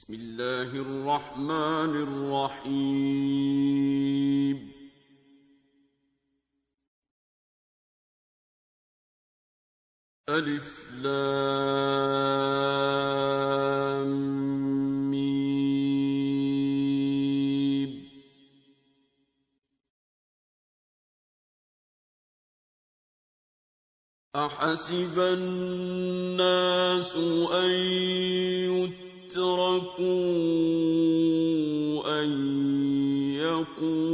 بسم الله الرحمن الرحيم. ألف لام ميم. أحسب الناس أن يتركوا أن يقولوا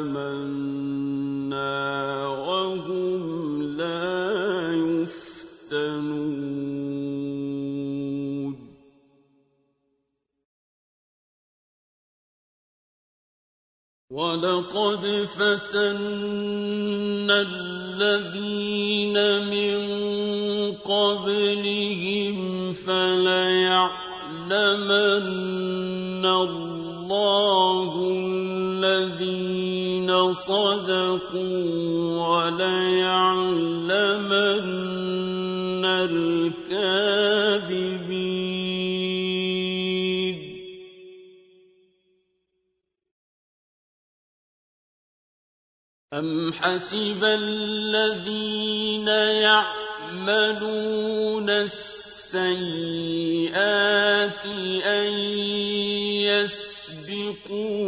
آمنا وهم لا يفتنون. ولقد فتنا الذين من قَبْلِهِمْ فَلَيَعْلَمَنَّ اللَّهُ الَّذِينَ صَدَقُوا وَلَيَعْلَمَنَّ الْكَاذِبِينَ أَمْ حَسِبَ الَّذِينَ يَعْلَمُونَ يعملون السيئات أن يسبقونا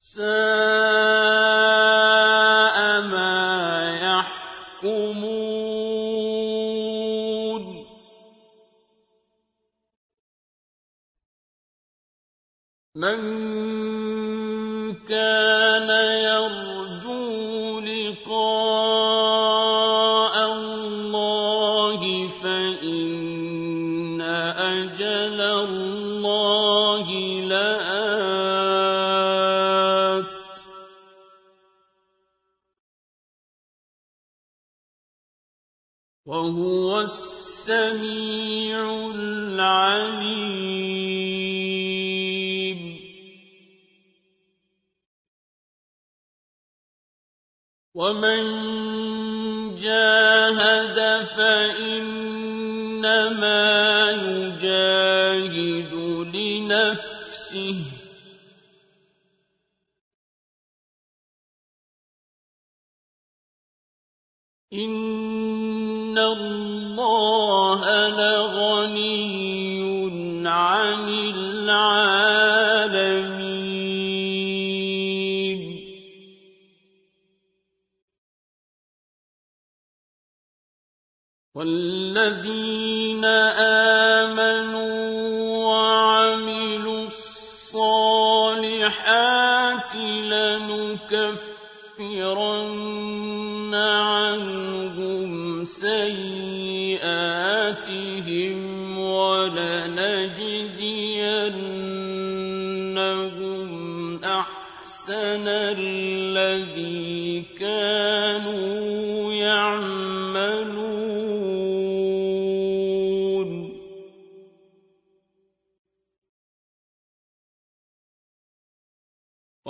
ساء ما يحكمون وَالَّذِينَ آمَنُوا وَعَمِلُوا الصَّالِحَاتِ لَنُكَفِّرَنَّ عَنْهُمْ سَيِّئَاتِهِمْ وَلَنَجْزِيَنَّهُمْ أَحْسَنَ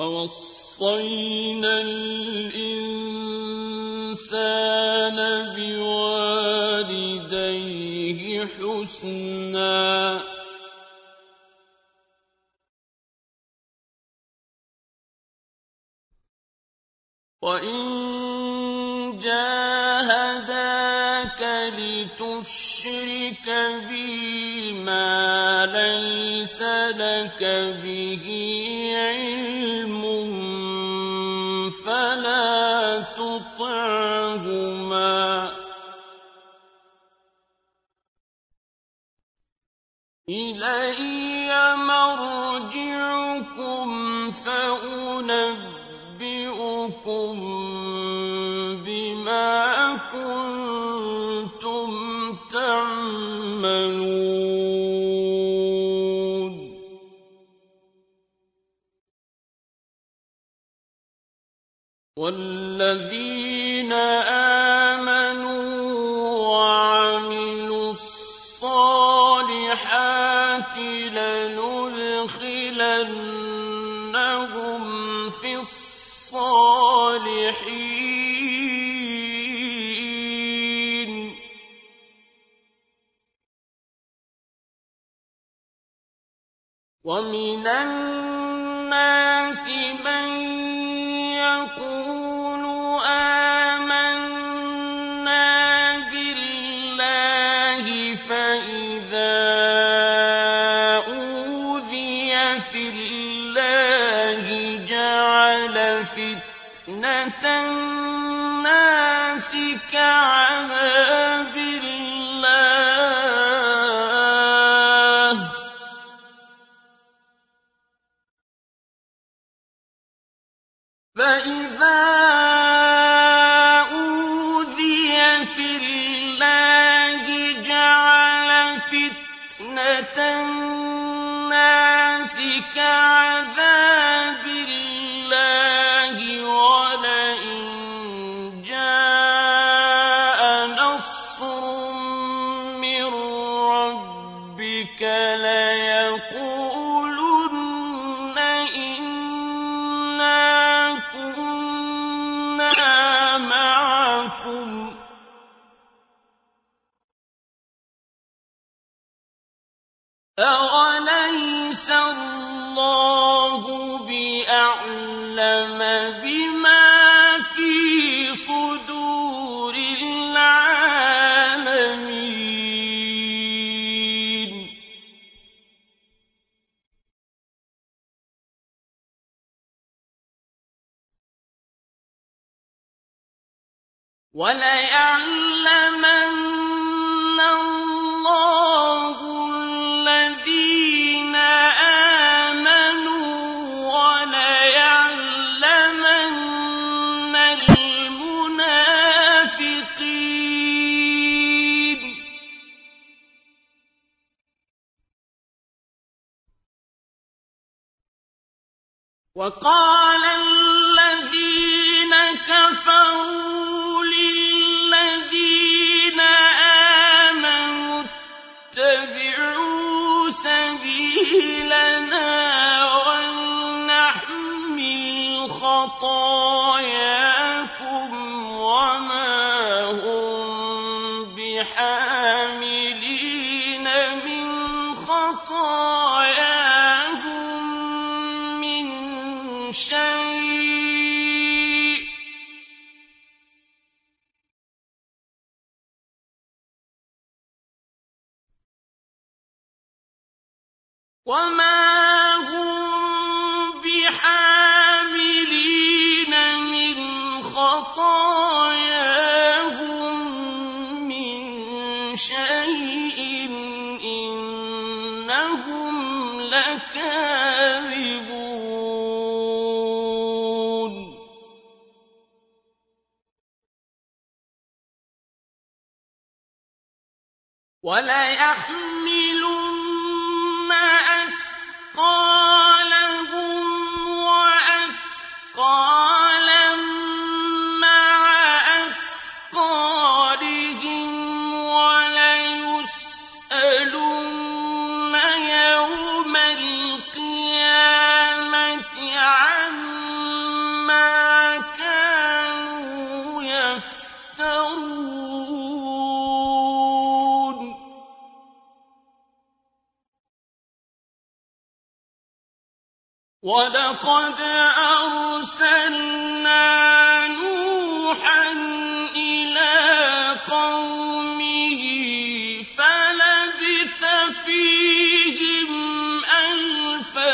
وَوَصَّيْنَا الْإِنسَانَ بِوَالِدَيْهِ حُسْنًا ۖ. وَإِن لِتُشْرِكَ بِي مَا لَيْسَ لَكَ بِهِ عِلْمٌ فَلَا تُطِعْهُمَا ۚ. إِلَيَّ مَرْجِعُكُمْ فَأُنَبِّئُكُم بِمَا كُنتُمْ وَالَّذِينَ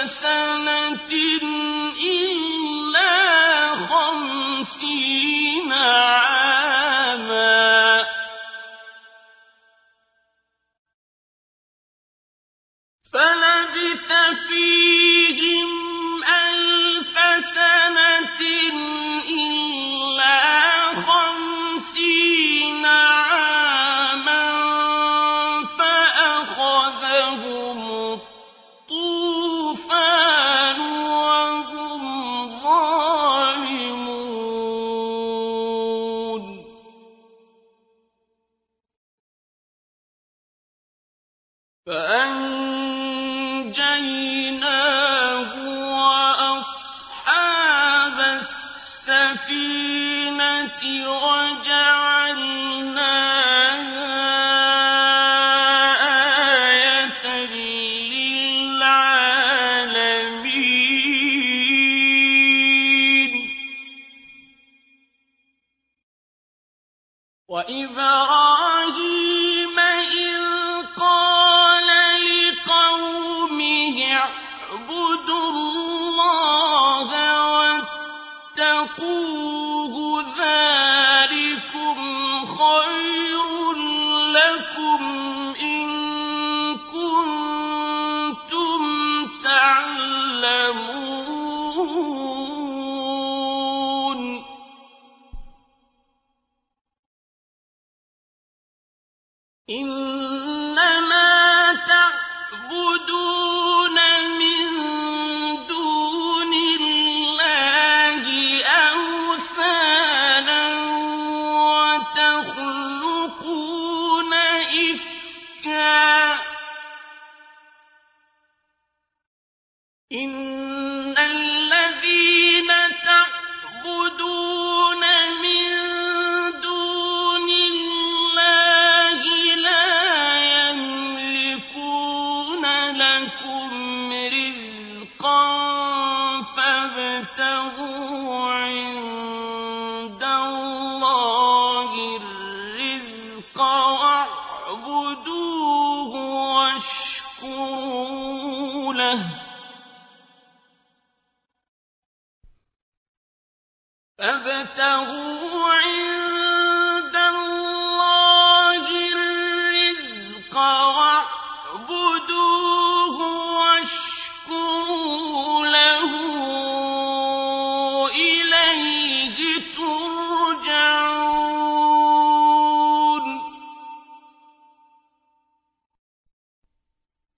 أَلْفَ سَنَةٍ إِلَّا خَمْسِينَ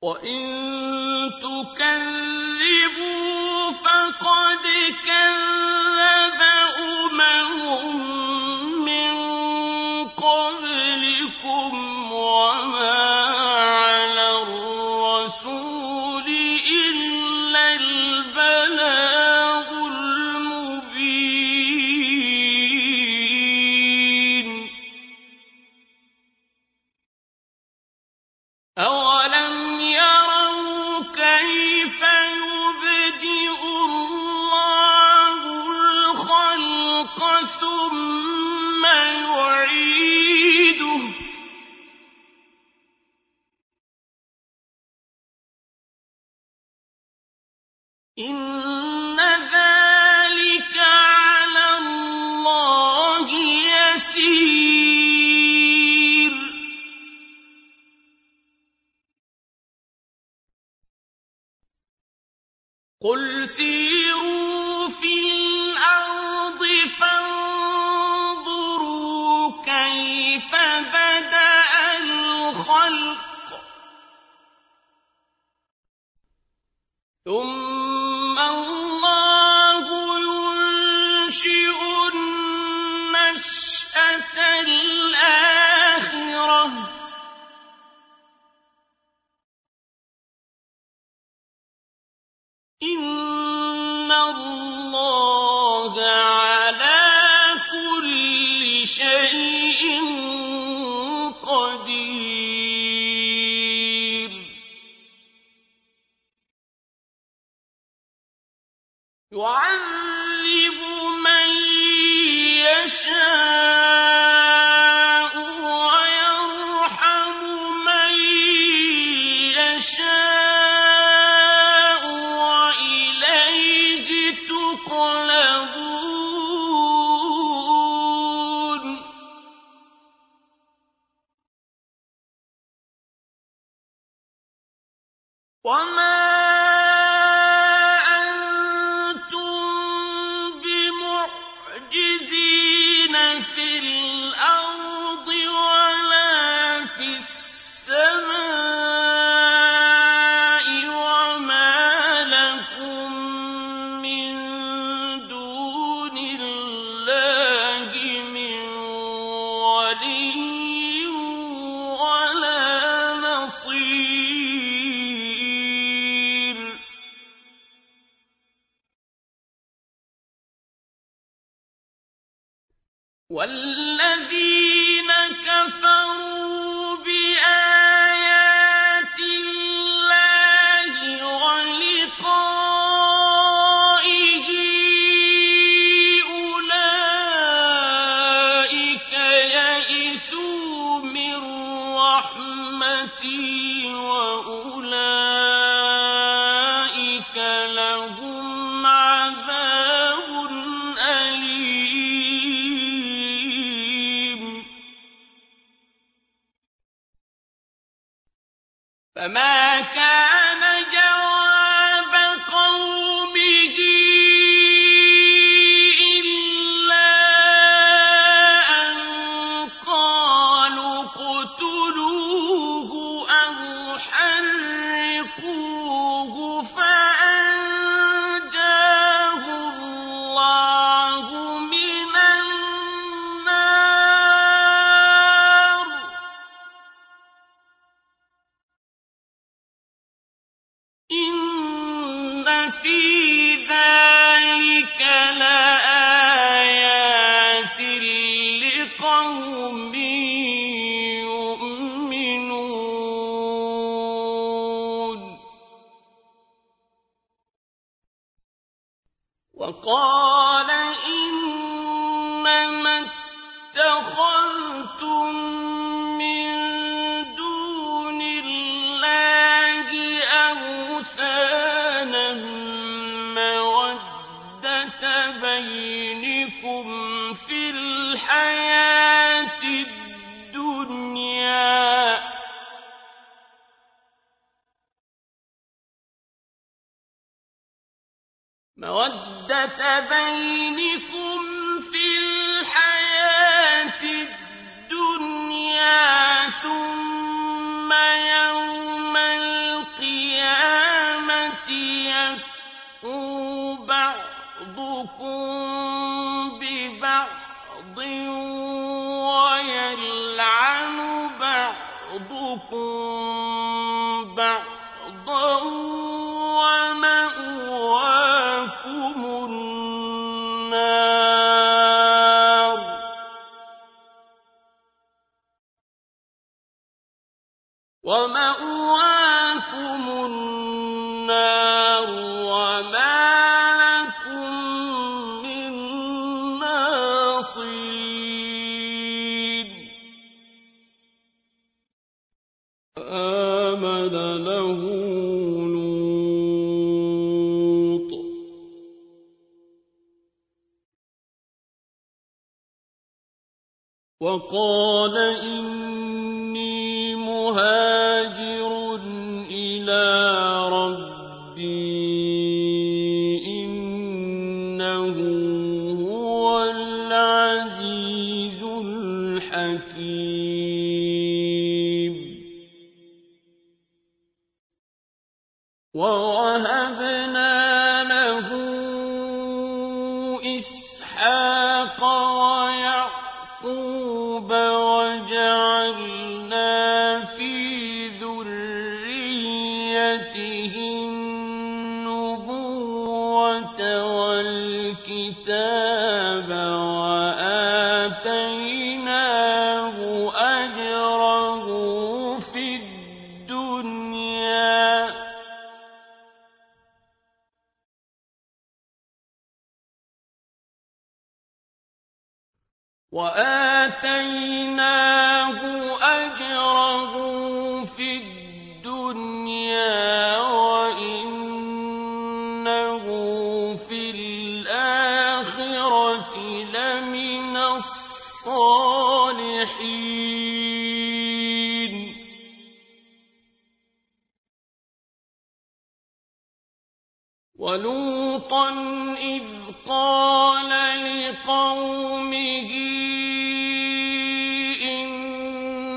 وَإِن تُكَذِّبُوا والذين كفروا ما اتخذتم من دون الله أوثانا مودة بينكم في الحياة الدنيا. مودة بينكم أَنتُمْ وقال إني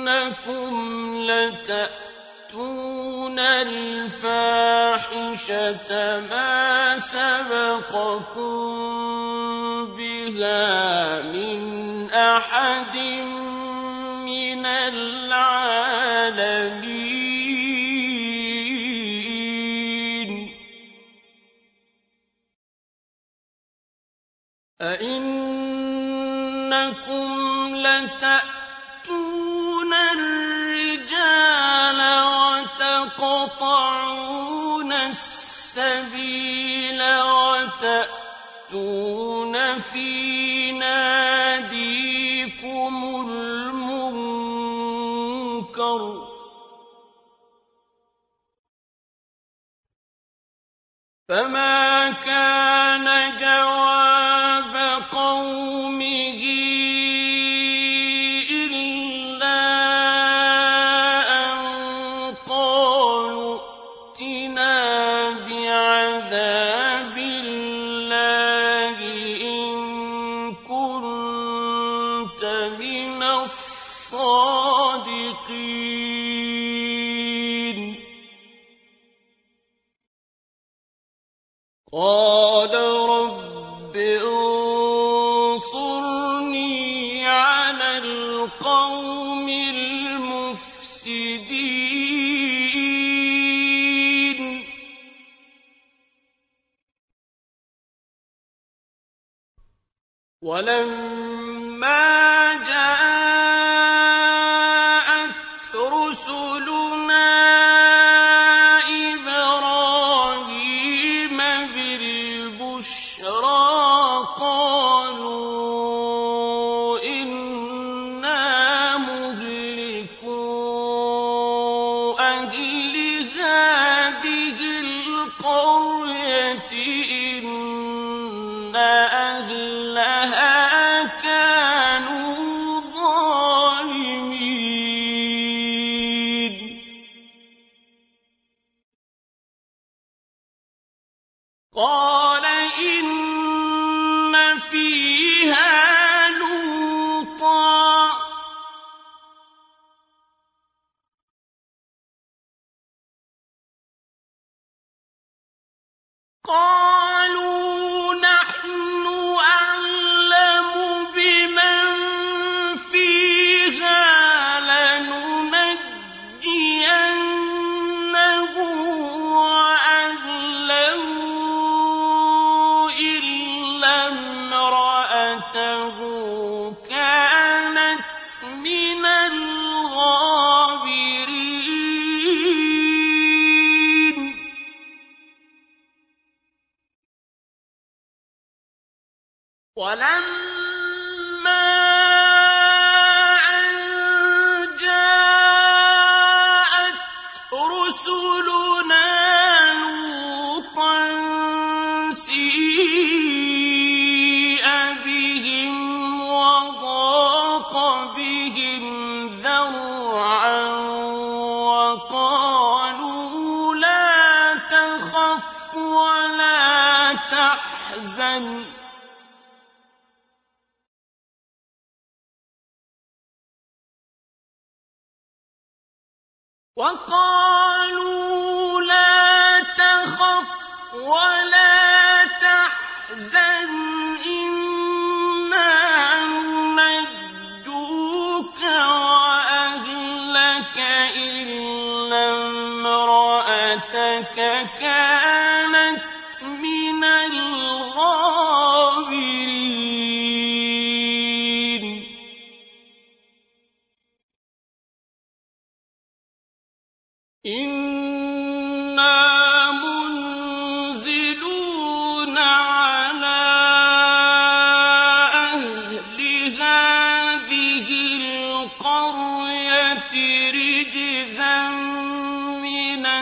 إنكم لتأتون الفاحشة ما سبقكم بها من أحد من العالمين أئن فما كان القوم المفسدين. ولما جاء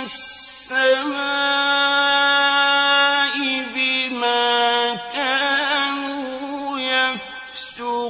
السَّمَاءِ بِمَا كَانُوا يَفْسُقُونَ.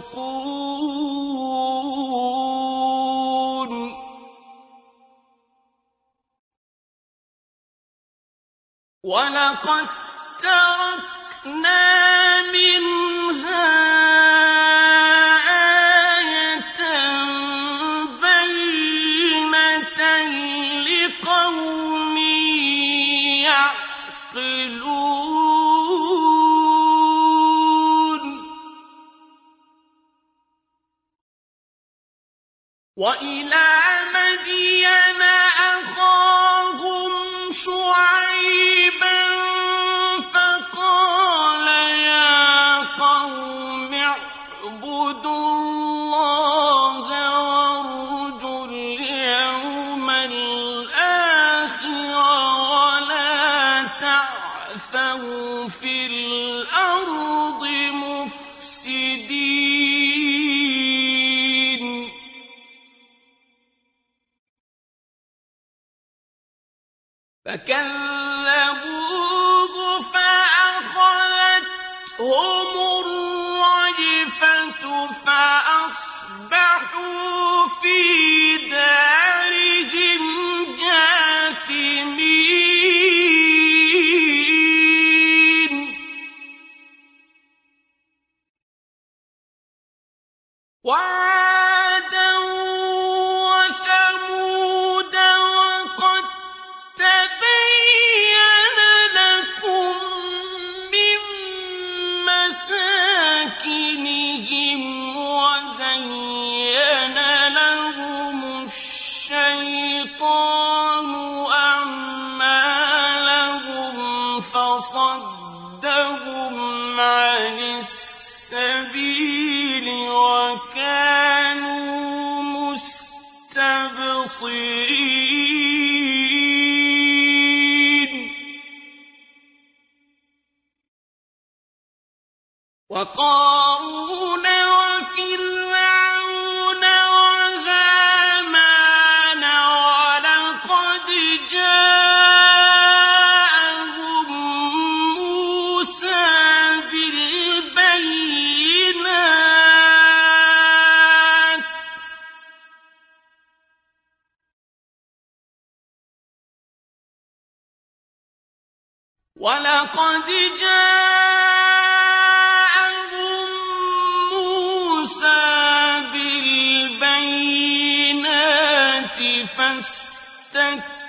فاستكبروا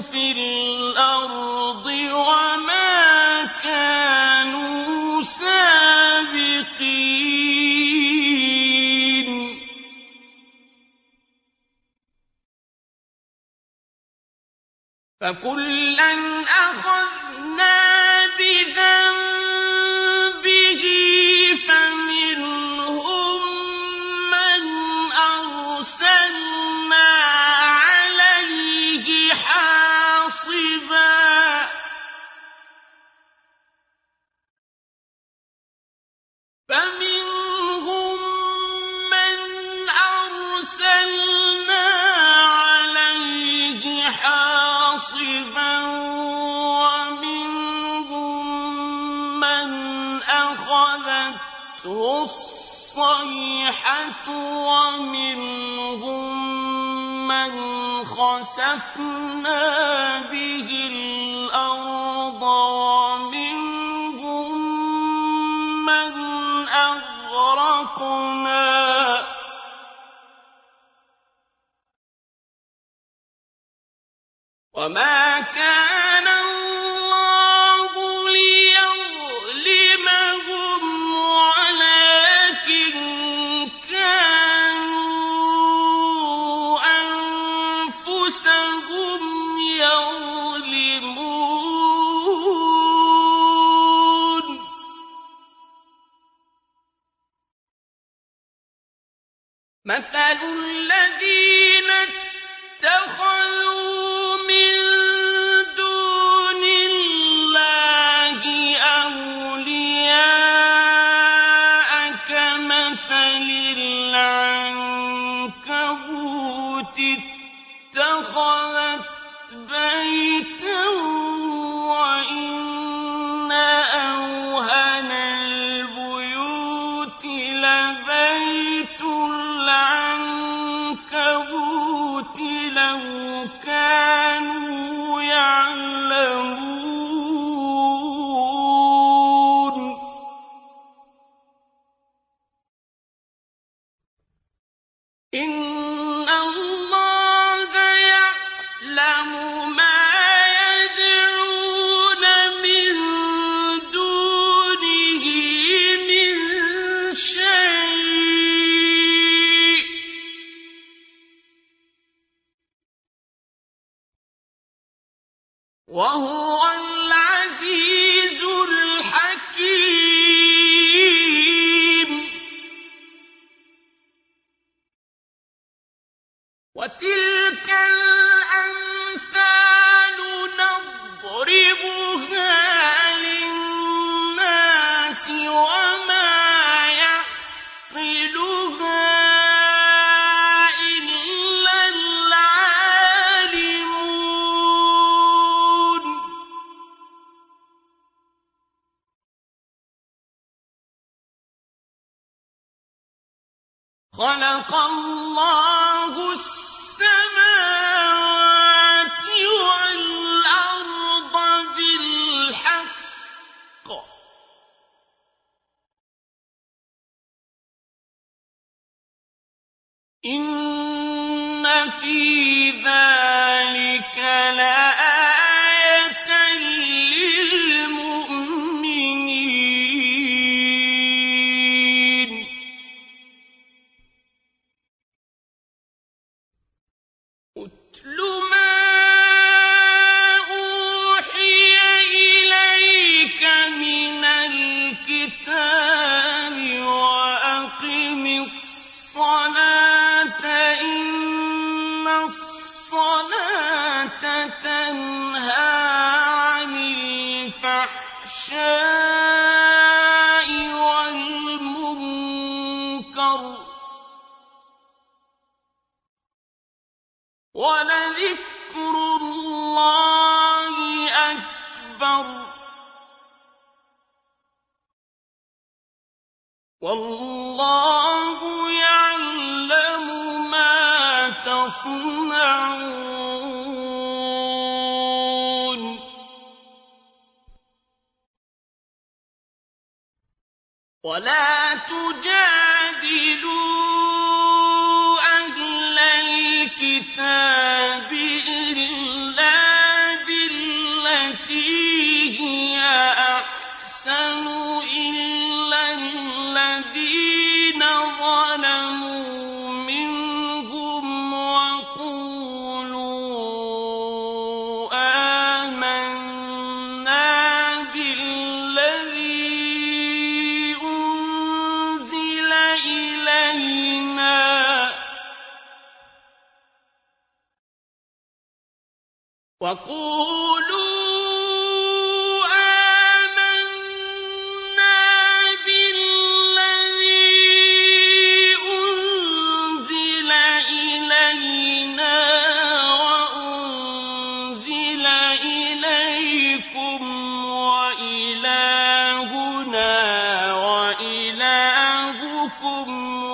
في الأرض وما كانوا سابقين. فكلا أخذنا ومنهم من خسفنا به الأرض ¡Gracias! أكبر ولذكر الله أكبر. والله يعلم ما تصنعون. ولا تجاهل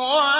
هو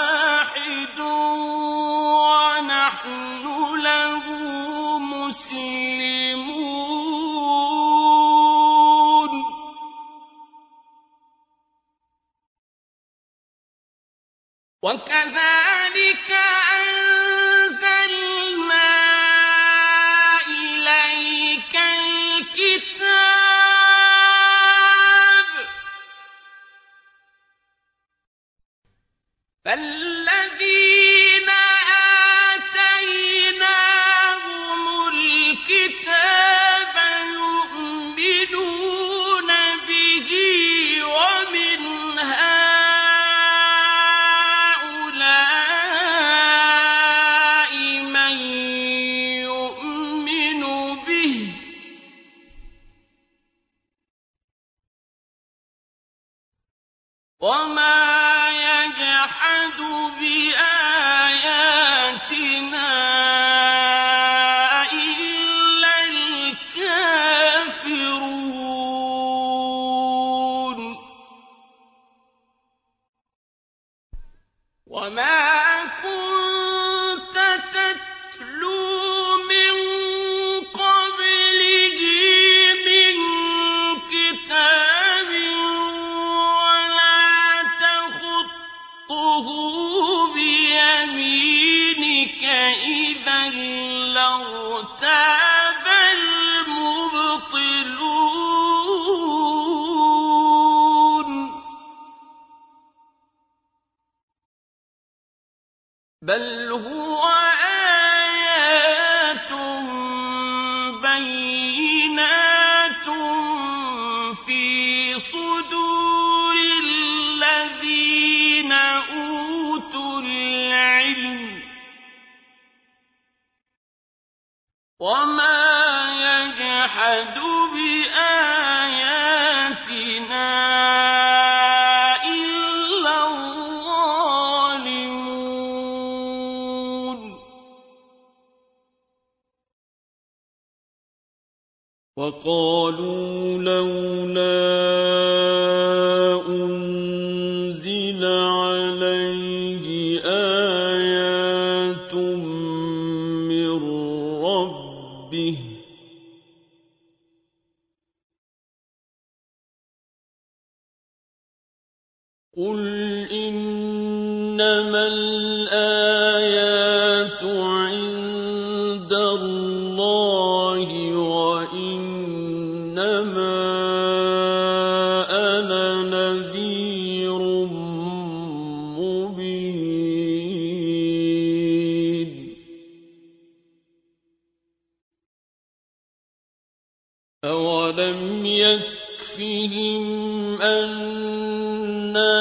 بيمينك إذا لارتاب أولم يكفهم أنا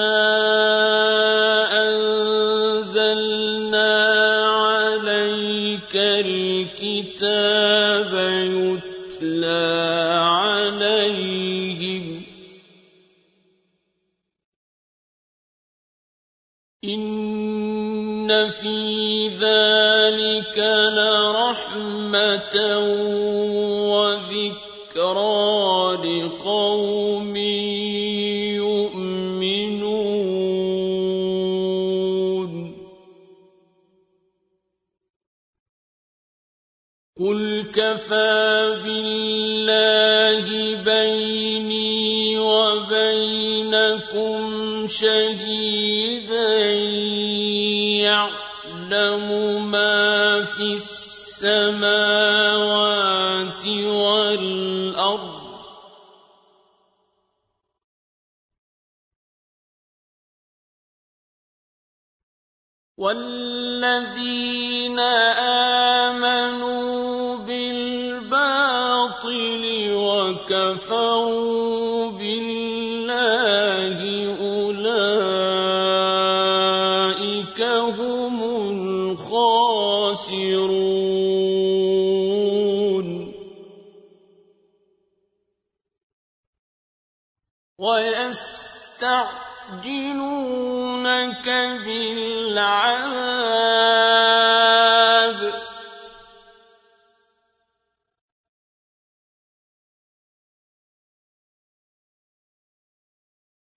أنزلنا عليك الكتاب شهيدا يعلم ما في السماوات والأرض. والذين آمنوا بالباطل وكفروا هم الخاسرون. ويستعجلونك بالعذاب.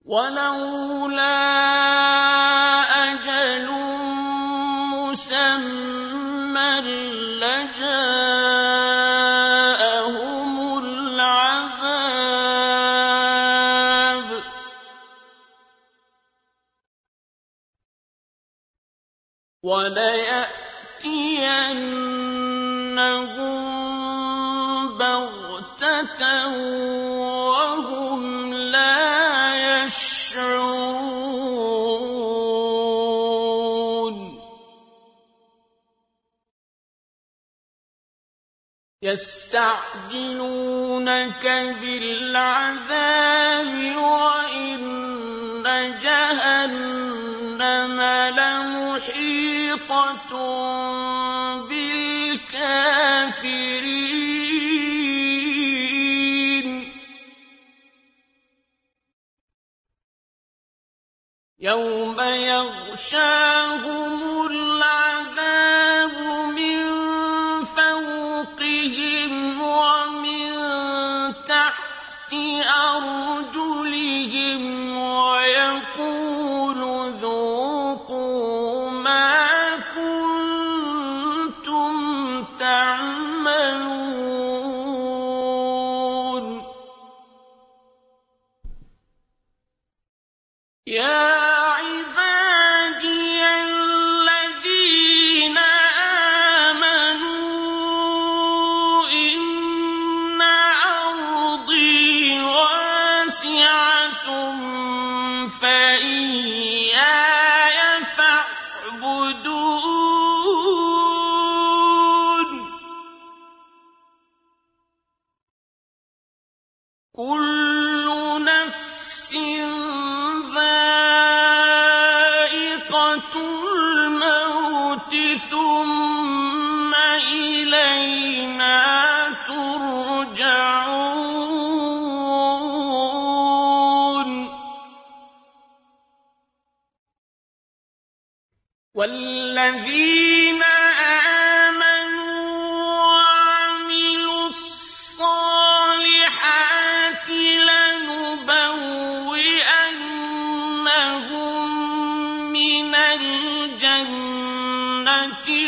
ولولا يشعرون. يستعجلونك بالعذاب وإن جهنم لمحيطة بالكافرين. يوم يغشاهم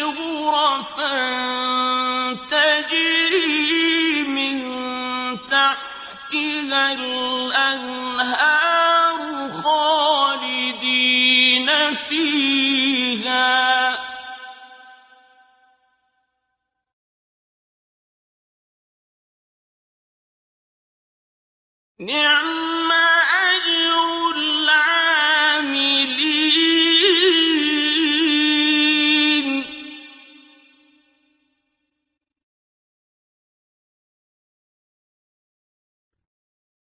غرفا تجري من تحتها الأنهار خالدين فيها. نعم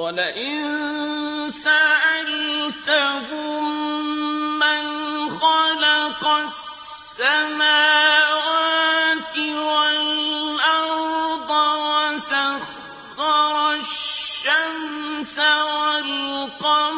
ولئن سألتهم من خلق السماوات والأرض وسخر الشمس والقمر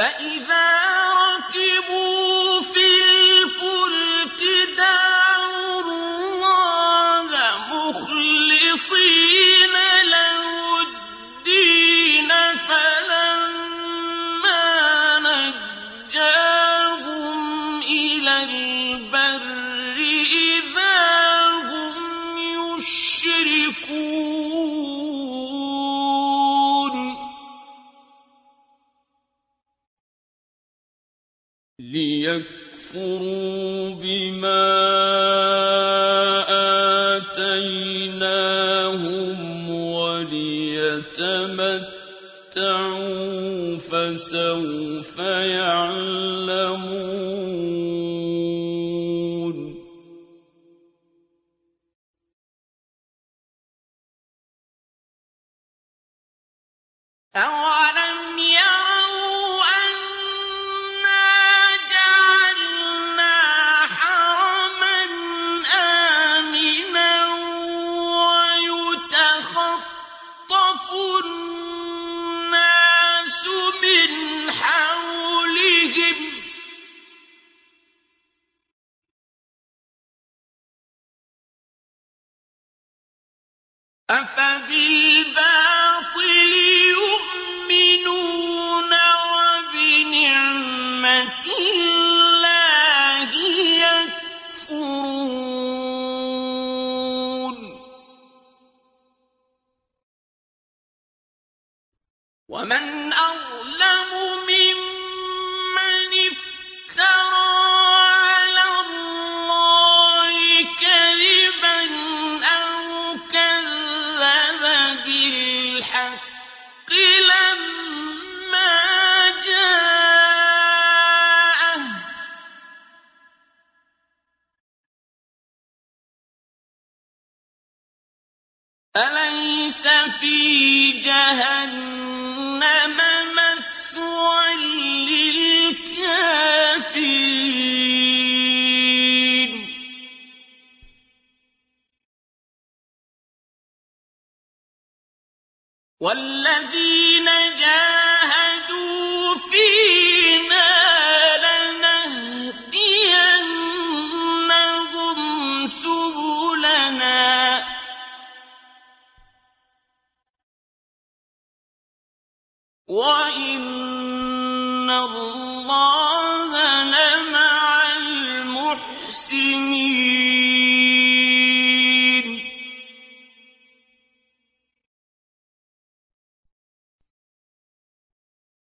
فَإِذَا رَكِبُوا فَسَوْفَ يَعْلَمُونَ